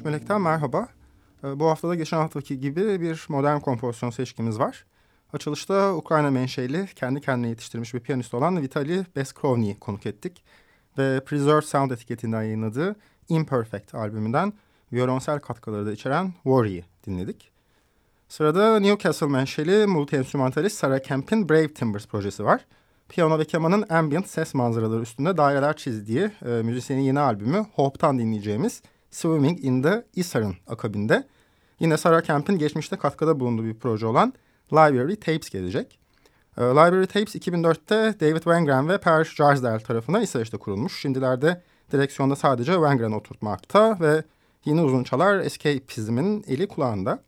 13 Melek'ten merhaba. Ee, bu haftada geçen haftaki gibi bir modern kompozisyon seçkimiz var. Açılışta Ukrayna menşeli, kendi kendine yetiştirmiş bir piyanist olan Vitali Beskrovny'i konuk ettik. Ve Preserved Sound etiketinden yayınladığı Imperfect albümünden violonsel katkıları da içeren Worry'i dinledik. Sırada Newcastle menşeli multi-enstrümantalist Sarah Kemp'in Brave Timbers projesi var. Piyano ve kemanın ambient ses manzaraları üstünde daireler çizdiği e, müzisyenin yeni albümü Hope'tan dinleyeceğimiz Swimming in the Isar'ın akabinde yine Sarah Kemp'in geçmişte katkıda bulunduğu bir proje olan Library Tapes gelecek. Library Tapes 2004'te David Wengram ve Per Jarsdale tarafından İsveç'te kurulmuş. Şimdilerde direksiyonda sadece Wengram oturtmakta ve yine uzun çalar Escapism'in eli kulağında.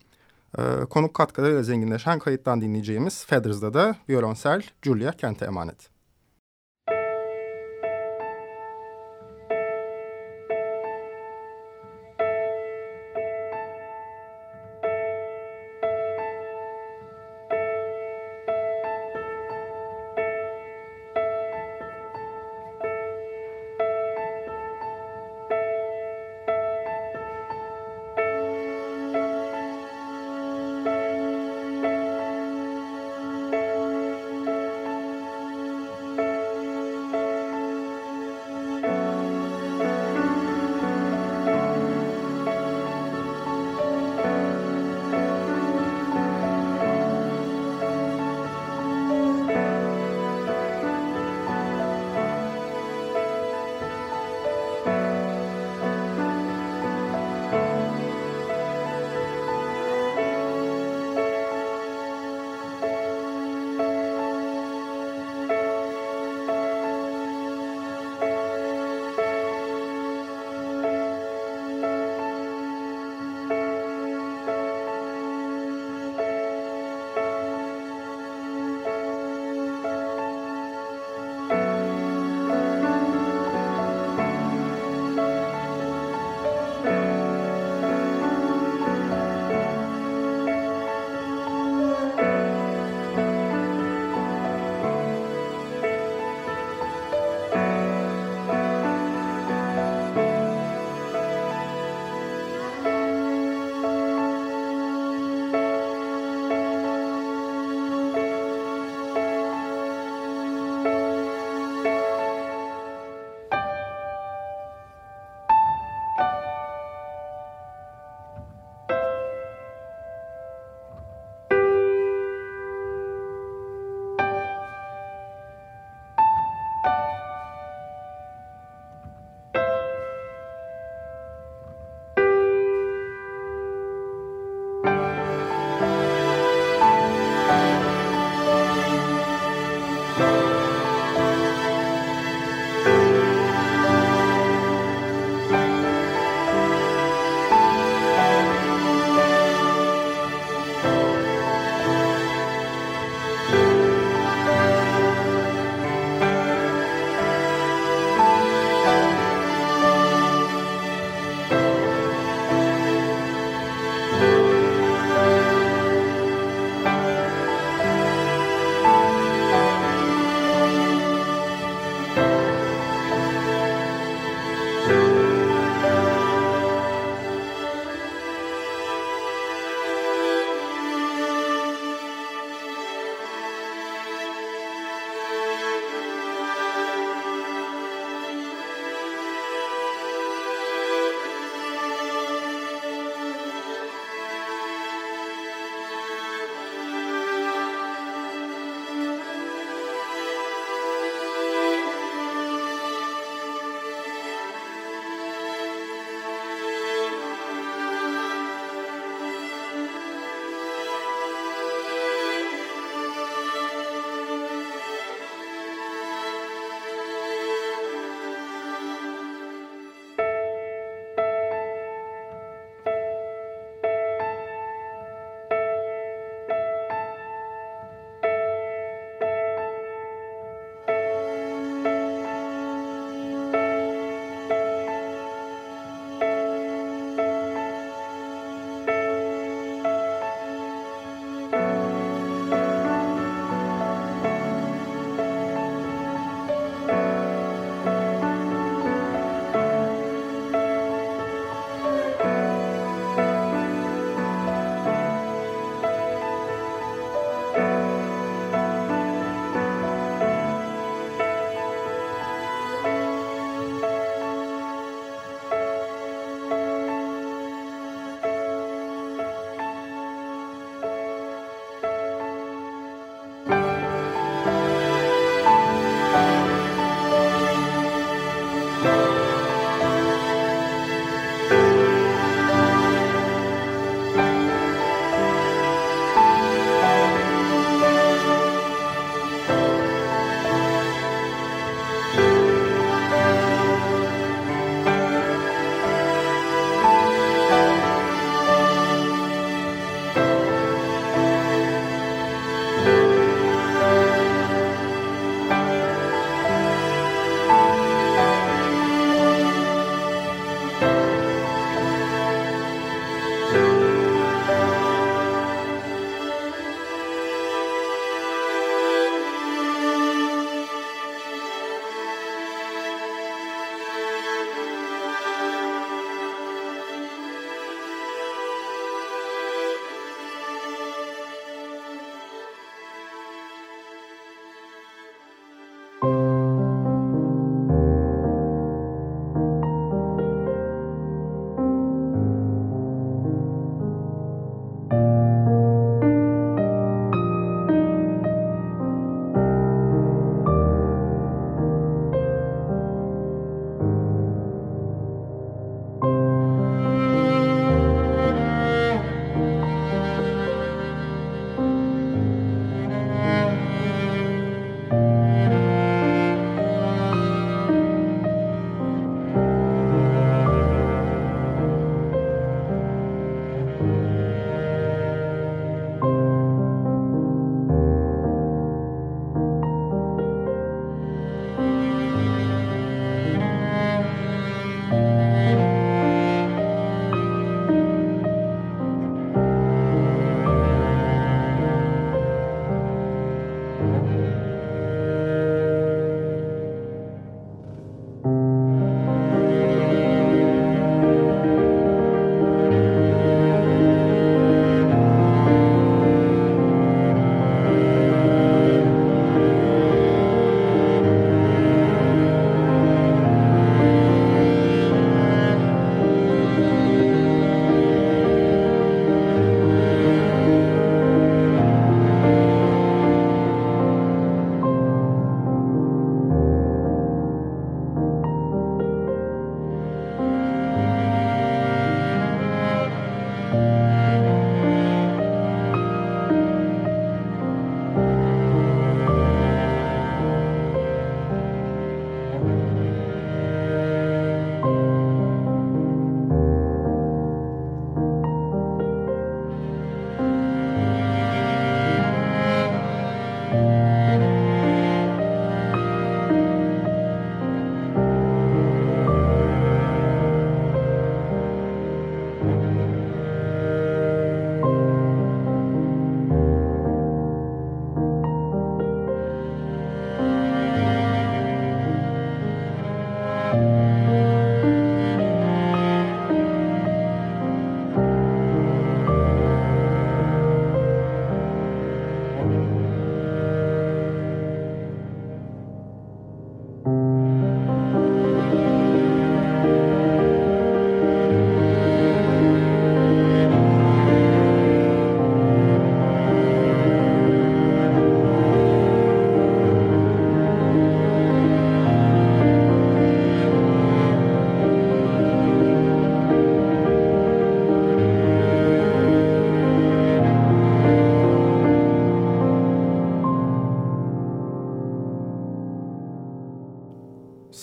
Konuk katkılarıyla zenginleşen kayıttan dinleyeceğimiz Feathers'da da violonsel Julia Kent'e emanet.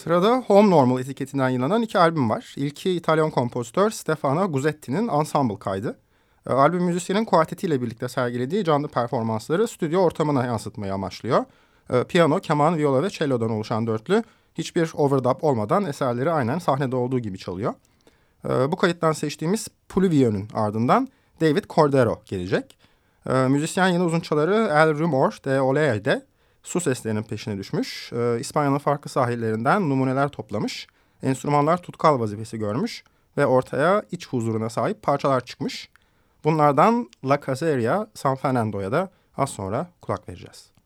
Sırada Home Normal etiketinden yayınlanan iki albüm var. İlki İtalyan kompozitör Stefano Guzzetti'nin Ensemble kaydı. E, albüm müzisyenin kuartetiyle birlikte sergilediği canlı performansları stüdyo ortamına yansıtmayı amaçlıyor. E, piyano, keman, viola ve cello'dan oluşan dörtlü hiçbir overdub olmadan eserleri aynen sahnede olduğu gibi çalıyor. E, bu kayıttan seçtiğimiz Pluvio'nun ardından David Cordero gelecek. E, müzisyen yeni uzunçaları El Rumor de Olee'de su seslerinin peşine düşmüş. E, İspanya'nın farklı sahillerinden numuneler toplamış. Enstrümanlar tutkal vazifesi görmüş ve ortaya iç huzuruna sahip parçalar çıkmış. Bunlardan La Caseria, San Fernando'ya da az sonra kulak vereceğiz.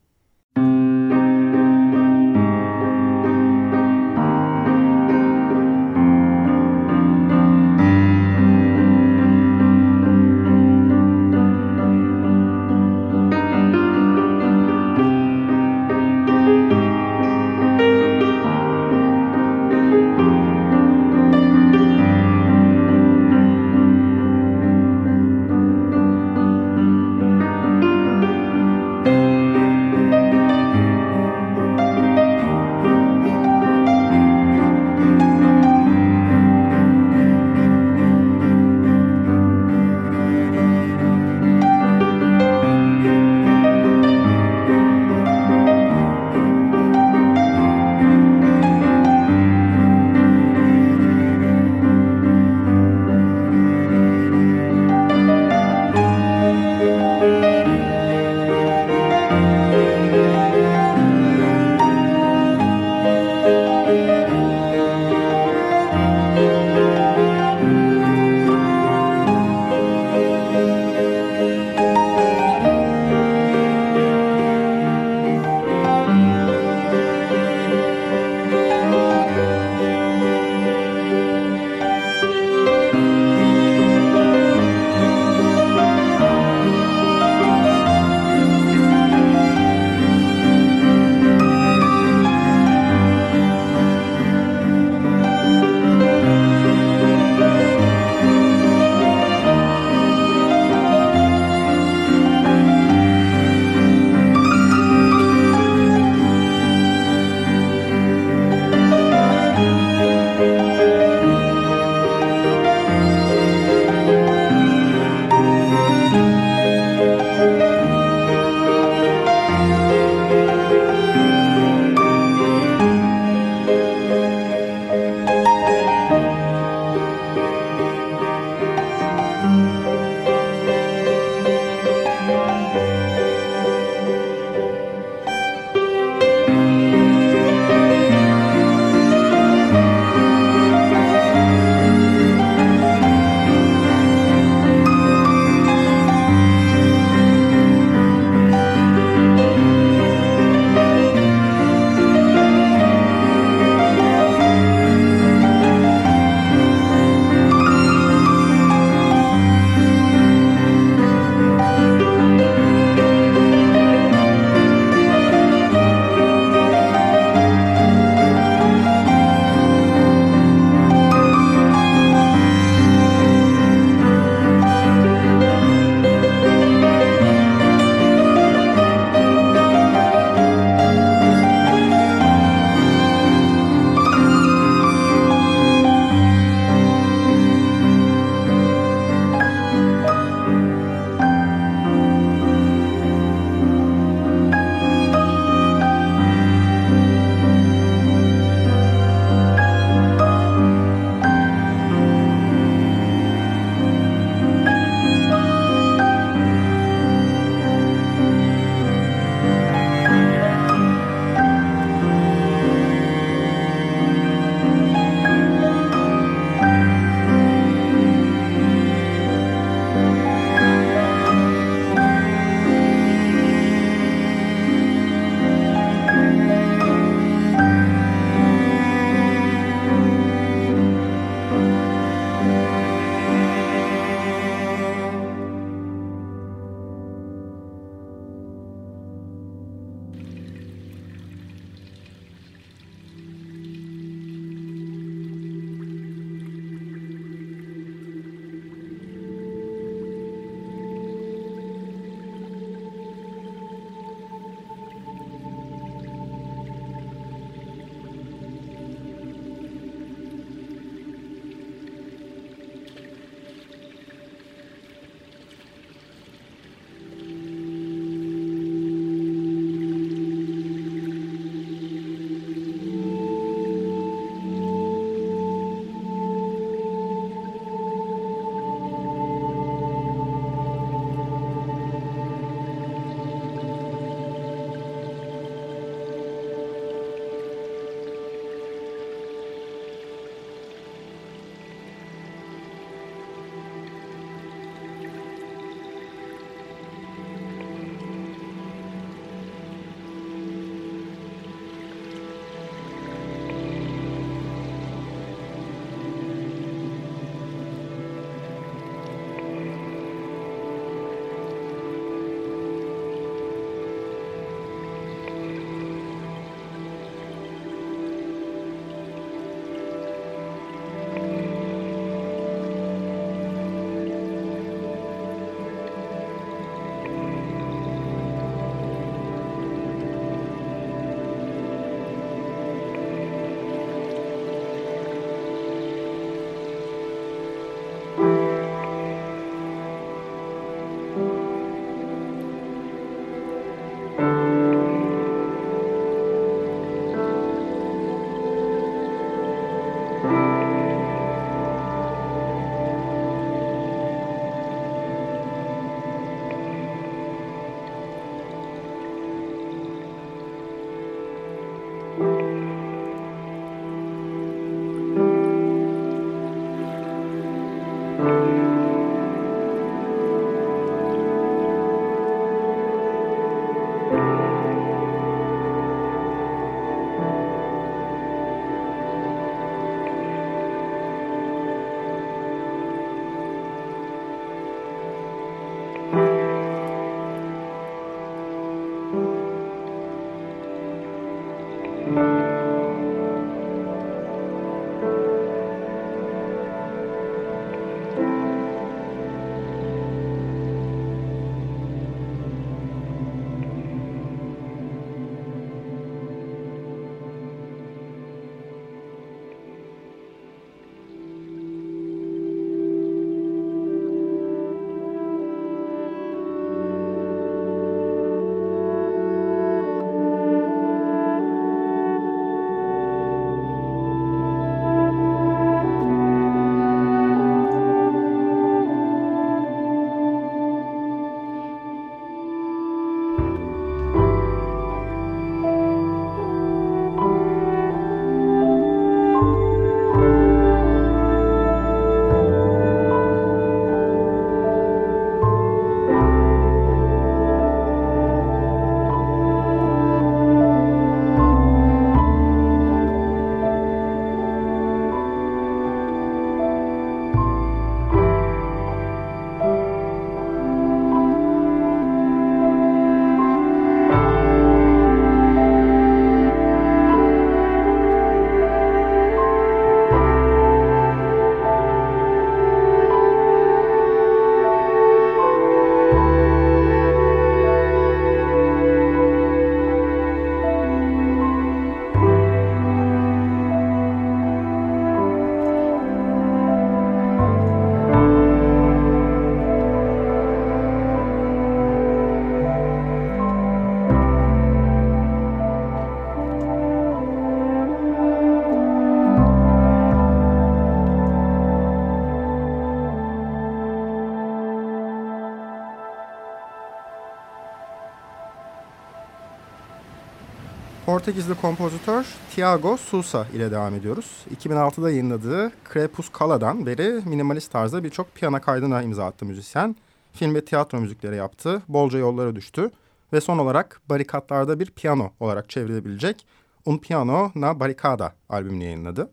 Portekizli kompozitör Tiago Sousa ile devam ediyoruz. 2006'da yayınladığı Crepuscala'dan beri minimalist tarzda birçok piyano kaydına imza attı müzisyen. Film ve tiyatro müzikleri yaptı, bolca yollara düştü ve son olarak Barikatlarda bir piyano olarak çevrilebilecek Un Piano na Baricada albümünü yayınladı.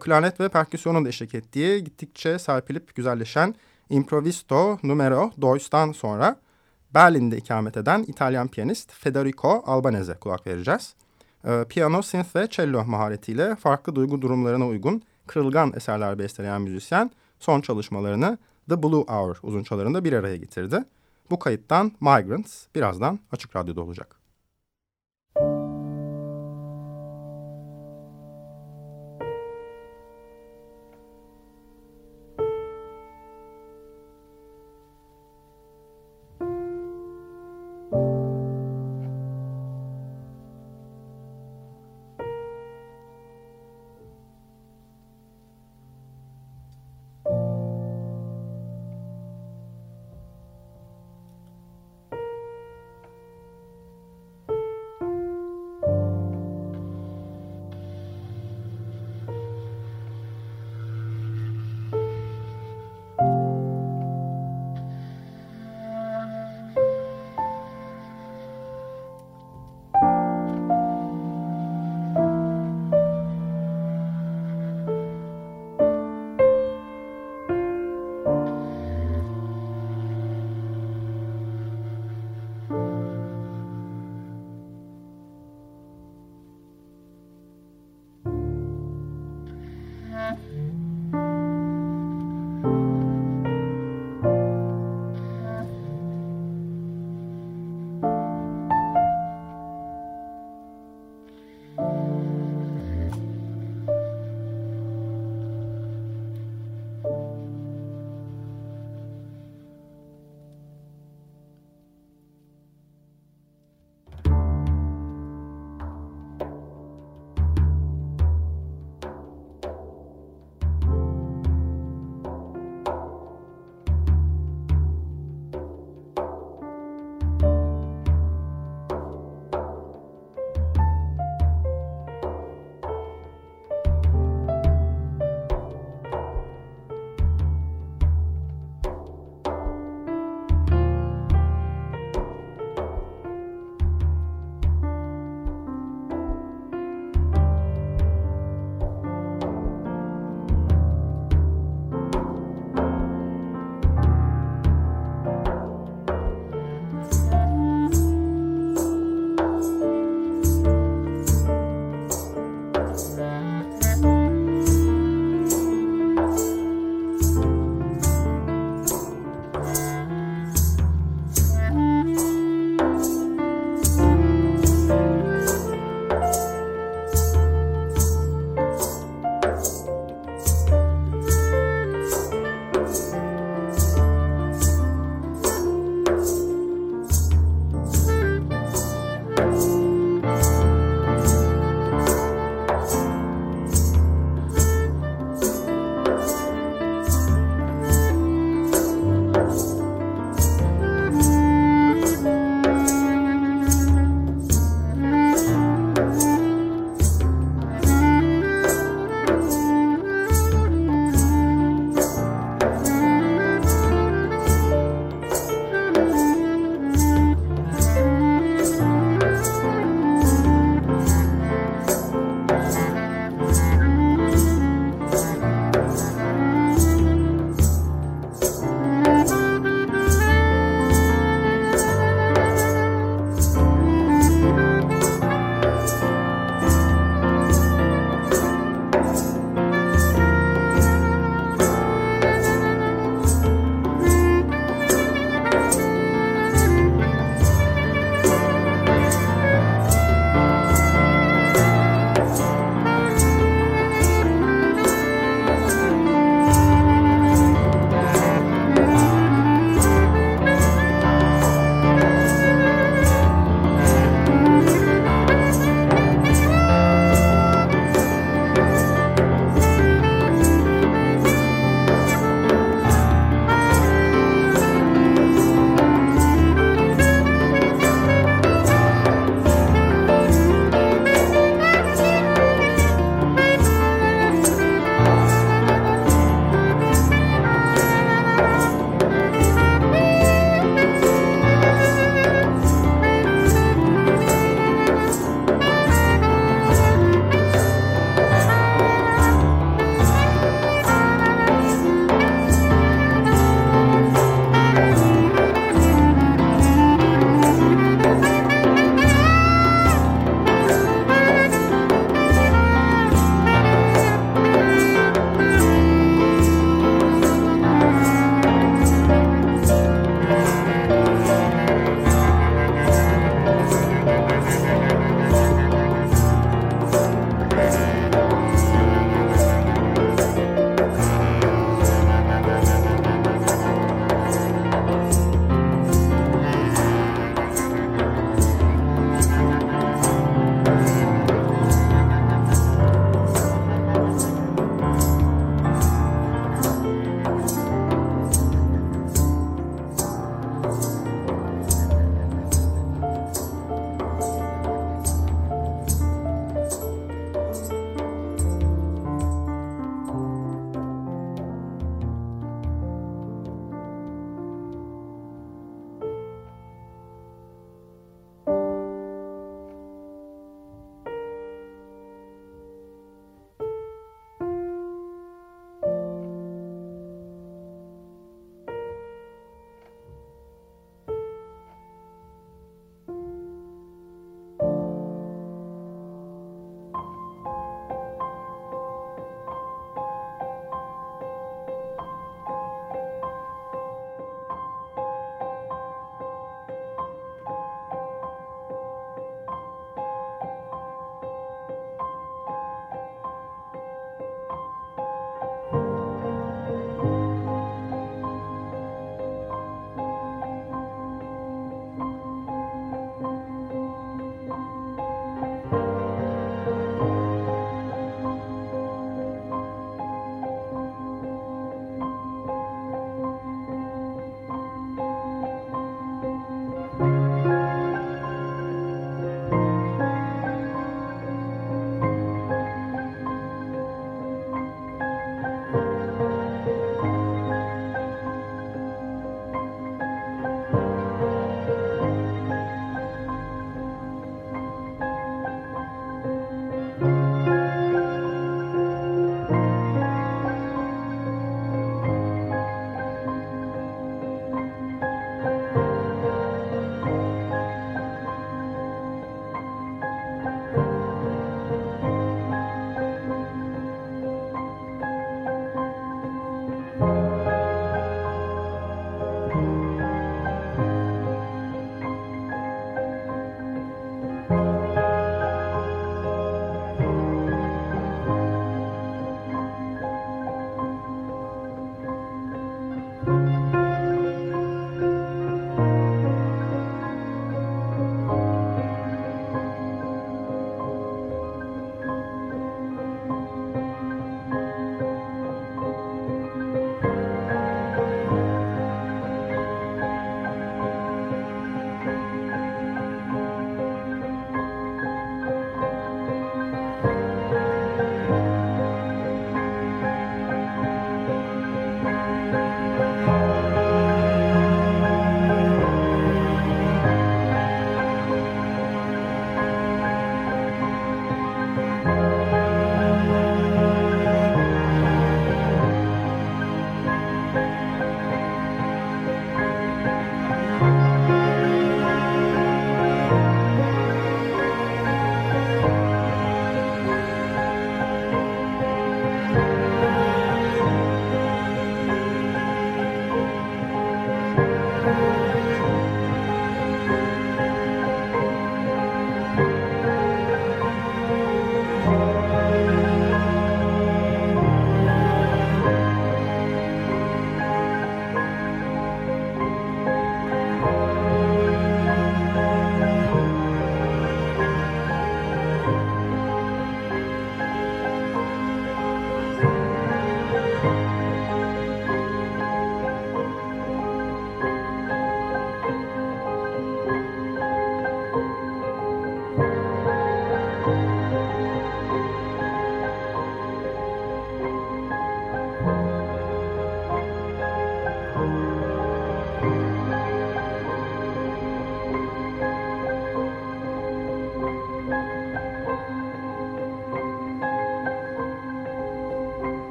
Klarnet ve perküsyonun da eşlik ettiği gittikçe serpilip güzelleşen Improvisto Numero Dois'tan sonra Berlin'de ikamet eden İtalyan piyanist Federico Albanese kulak vereceğiz. E, piyano, synth ve cello maharetiyle farklı duygu durumlarına uygun kırılgan eserler besteleyen müzisyen son çalışmalarını The Blue Hour uzunçalarında bir araya getirdi. Bu kayıttan Migrants birazdan Açık Radyo'da olacak.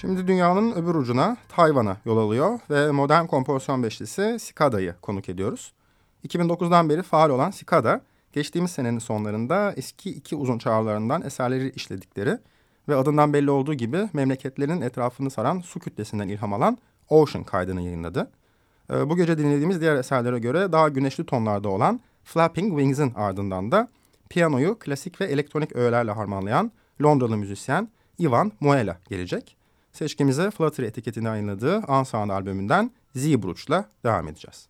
Şimdi dünyanın öbür ucuna Tayvan'a yol alıyor ve modern kompozisyon beşlisi Cicada'yı konuk ediyoruz. 2009'dan beri faal olan Cicada, geçtiğimiz senenin sonlarında eski iki uzun çağrılarından eserleri işledikleri ve adından belli olduğu gibi memleketlerin etrafını saran su kütlesinden ilham alan Ocean kaydını yayınladı. Ee, bu gece dinlediğimiz diğer eserlere göre daha güneşli tonlarda olan Flapping Wings'in ardından da piyanoyu klasik ve elektronik öğelerle harmanlayan Londralı müzisyen Ivan Moela gelecek. Seçkimize Flutter etiketini yayınladığı Unsound albümünden Z-Bruch'la devam edeceğiz.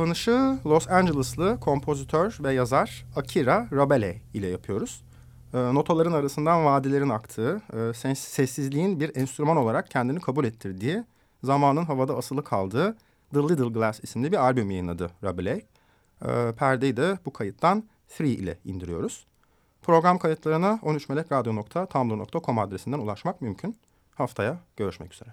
Kapanışı Los Angeles'lı kompozitör ve yazar Akira Rabelais ile yapıyoruz. E, notaların arasından vadilerin aktığı, e, sessizliğin bir enstrüman olarak kendini kabul ettirdiği, zamanın havada asılı kaldığı The Little Glass isimli bir albüm yayınladı Rabelais. E, perdeyi de bu kayıttan Three ile indiriyoruz. Program kayıtlarına 13melekradyo.tumblr.com adresinden ulaşmak mümkün. Haftaya görüşmek üzere.